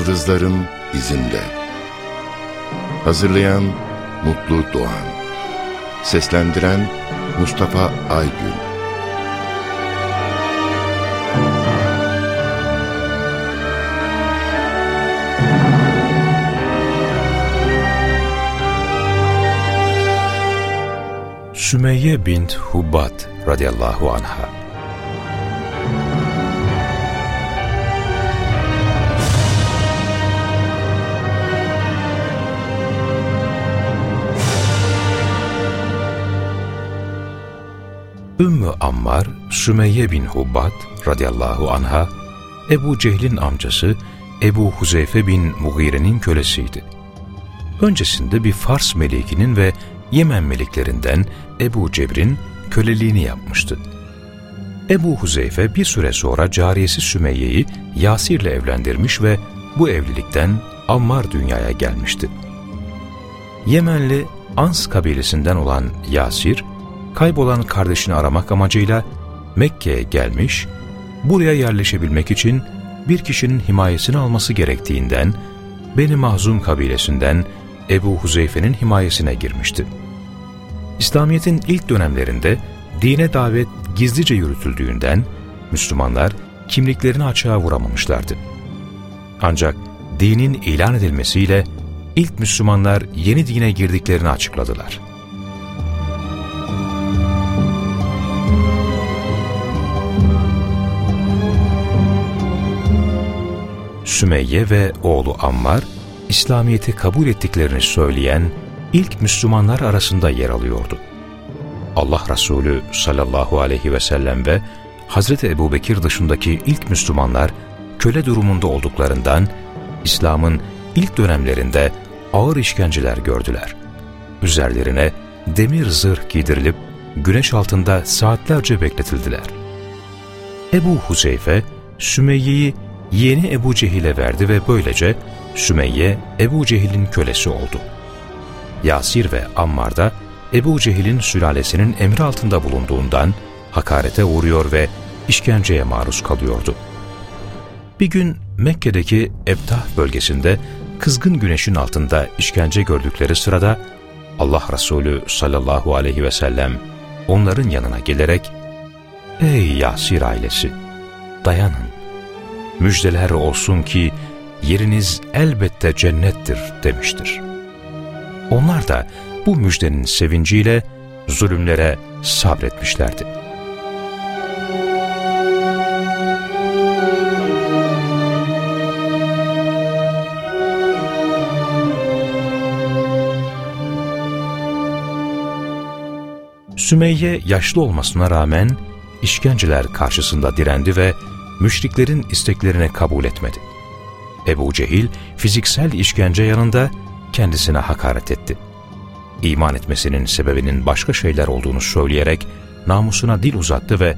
Yıldızların izinde. Hazırlayan Mutlu Doğan. Seslendiren Mustafa Aygün. Sümeyye bint Hubbat radıyallahu anha Ammar, Sümeyye bin Hubbat radıyallahu anha, Ebu Cehil'in amcası Ebu Huzeyfe bin Mughire'nin kölesiydi. Öncesinde bir Fars melikinin ve Yemen meliklerinden Ebu Cebr'in köleliğini yapmıştı. Ebu Huzeyfe bir süre sonra cariyesi Sümeyye'yi Yasir'le evlendirmiş ve bu evlilikten Ammar dünyaya gelmişti. Yemenli Ans kabilesinden olan Yasir, kaybolan kardeşini aramak amacıyla Mekke'ye gelmiş, buraya yerleşebilmek için bir kişinin himayesini alması gerektiğinden Beni Mahzum kabilesinden Ebu Huzeyfe'nin himayesine girmişti. İslamiyet'in ilk dönemlerinde dine davet gizlice yürütüldüğünden Müslümanlar kimliklerini açığa vuramamışlardı. Ancak dinin ilan edilmesiyle ilk Müslümanlar yeni dine girdiklerini açıkladılar. Sümeyye ve oğlu Ammar, İslamiyet'i kabul ettiklerini söyleyen ilk Müslümanlar arasında yer alıyordu. Allah Resulü sallallahu aleyhi ve sellem ve Hazreti Ebubekir dışındaki ilk Müslümanlar köle durumunda olduklarından İslam'ın ilk dönemlerinde ağır işkenceler gördüler. Üzerlerine demir zırh giydirilip güneş altında saatlerce bekletildiler. Ebu Huzeyfe, Sümeyye'yi yeğeni Ebu Cehil'e verdi ve böylece Sümeyye Ebu Cehil'in kölesi oldu. Yasir ve Ammar da Ebu Cehil'in sülalesinin emri altında bulunduğundan hakarete uğruyor ve işkenceye maruz kalıyordu. Bir gün Mekke'deki Ebtah bölgesinde kızgın güneşin altında işkence gördükleri sırada Allah Resulü sallallahu aleyhi ve sellem onların yanına gelerek ''Ey Yasir ailesi, dayanın, müjdeler olsun ki yeriniz elbette cennettir demiştir. Onlar da bu müjdenin sevinciyle zulümlere sabretmişlerdi. Sümeyye yaşlı olmasına rağmen işkenceler karşısında direndi ve müşriklerin isteklerine kabul etmedi. Ebu Cehil fiziksel işkence yanında kendisine hakaret etti. İman etmesinin sebebinin başka şeyler olduğunu söyleyerek namusuna dil uzattı ve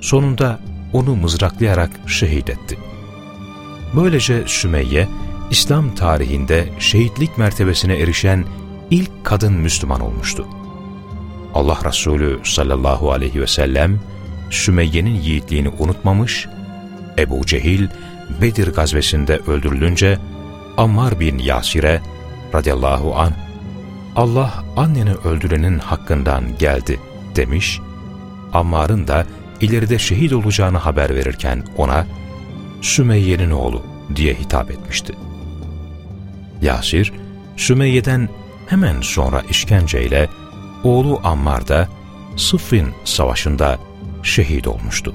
sonunda onu mızraklayarak şehit etti. Böylece Sümeyye, İslam tarihinde şehitlik mertebesine erişen ilk kadın Müslüman olmuştu. Allah Resulü sallallahu aleyhi ve sellem, Sümeyye'nin yiğitliğini unutmamış Ebu Cehil Bedir gazvesinde öldürülünce Ammar bin Yasir'e radıyallahu an Allah anneni öldürenin hakkından geldi demiş. Ammar'ın da ileride şehit olacağını haber verirken ona Sümeyye'nin oğlu diye hitap etmişti. Yasir, Sümeyye'den hemen sonra işkenceyle oğlu Ammar da Sıffin savaşında şehit olmuştu.